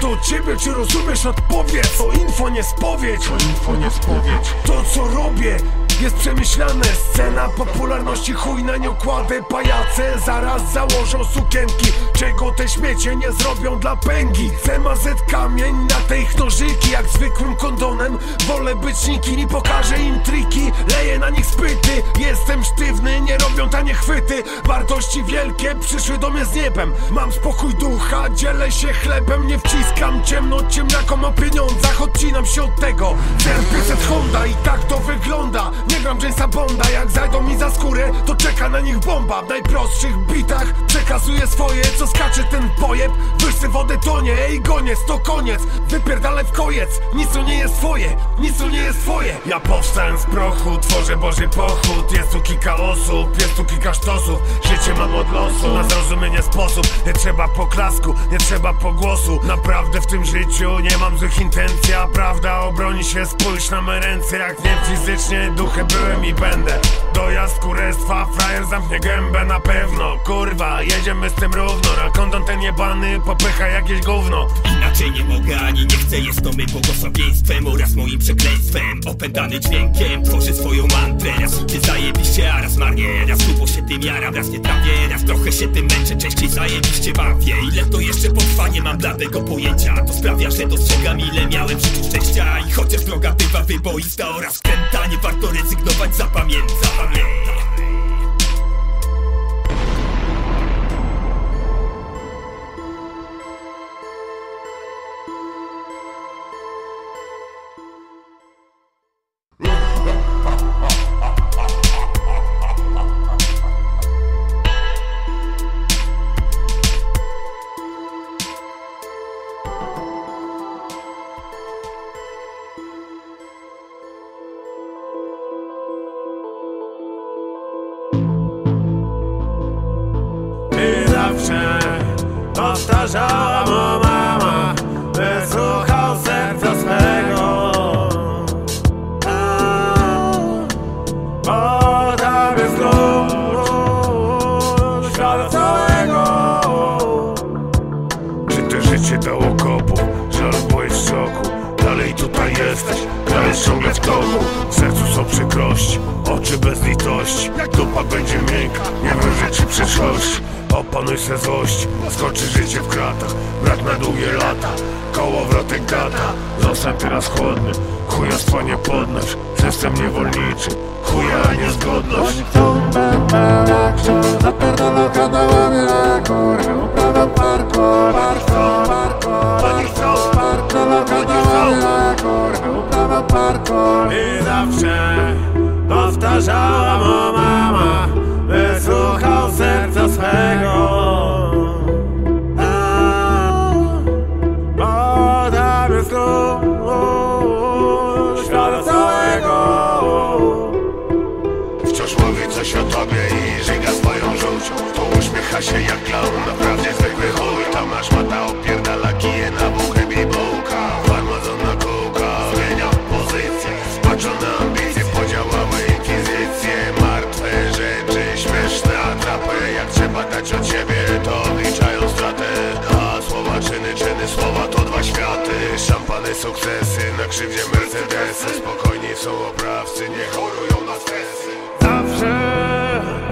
Do ciebie, czy rozumiesz odpowiedź To info nie spowiedź. To info nie spowiedź. To co robię jest przemyślane. Scena popularności chuj na nią kładę Pajace. Zaraz założą sukienki Czego te śmiecie nie zrobią dla pęgi. CMZ kamień na tej nożyki Jak zwykłym kondonem. Wolę być nikim i pokażę im triki Leję na nich spyty. Jestem sztywny, nie robią tanie chwyty. Wartości wielkie przyszły do mnie z niebem. Mam spokój ducha, dzielę się chlebem. Nie wciskam ciemno ciemniakom o pieniądzach. Odcinam się od tego. Ten Honda i tak to wygląda. Nie gram Jamesa Bonda. Jak zajdą mi za skórę, to czeka na nich bomba. W najprostszych bitach przekazuję swoje. Co skacze ten pojeb Wyższy wodę tonie, ej goniec, to koniec. Wypierdalaj w kojec, nic tu nie jest twoje Nic tu nie jest twoje. Ja powstałem z prochu, tworzę Boży pochód. Jest tu kilka osób, jest tu kilka sztosów. Życie mam od losu, na zrozumienie sposób. Nie trzeba poklasku, nie trzeba pogłosu. Naprawdę w tym życiu nie mam złych intencji A prawda obroni się, spójrz na me ręce Jak nie fizycznie, duchem byłem i będę. Dojazd kurestwa, frajer zamknie gębę na pewno. Kurwa, jedziemy z tym równo. Na ten jebany popycha jakieś gówno Inaczej nie mogę ani nie chcę, jest to my błogosławieństwem oraz moim przekleństwem. Opętany dźwiękiem, tworzę swoją mantrę. Raz idzie zajebiście, a raz marnie. Raz grubo się tym jaram, raz nie trawię. Raz trochę się tym męczę, częściej zajebiście bawię. Ile to jeszcze potrwa, nie mam bladego pojęcia. To sprawia, że dostrzegam ile miałem w życiu szczęścia. I chociaż droga bywa wyboista oraz kręta Nie warto rezygnować, zapamiętaj Ty powtarzała mama Wysłuchał serca swego tam jest klucz Świata całego. Czy to życie dało kopu? Żal byłeś w szoku? Dalej tutaj jesteś, dalej ciągle w toku W sercu są przykrości, oczy bez litości. Dupa będzie miękka, nie wróży ci przyszłości Opanuj se złość, skoczy życie w kratach. Brat na długie lata, kołowrotek data Zostań teraz chłodny, chujostwa nie podnoś. System niewolniczy, chuja niezgodność. Chcą bębelak, zapierdolą kanałami rekord Uprawa parku, parku, parku, parku Pierdolą kanałami rekord Uprawa parku. I zawsze powtarzała swego tam jest klucz Świata całego. Wciąż mówi coś o tobie i żyga swoją żółcią. To uśmiecha się jak klaun, naprawdę sukcesy, na krzywdzie Mercedesy. Spokojni są oprawcy, nie chorują na stresy. Zawsze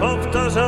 powtarzam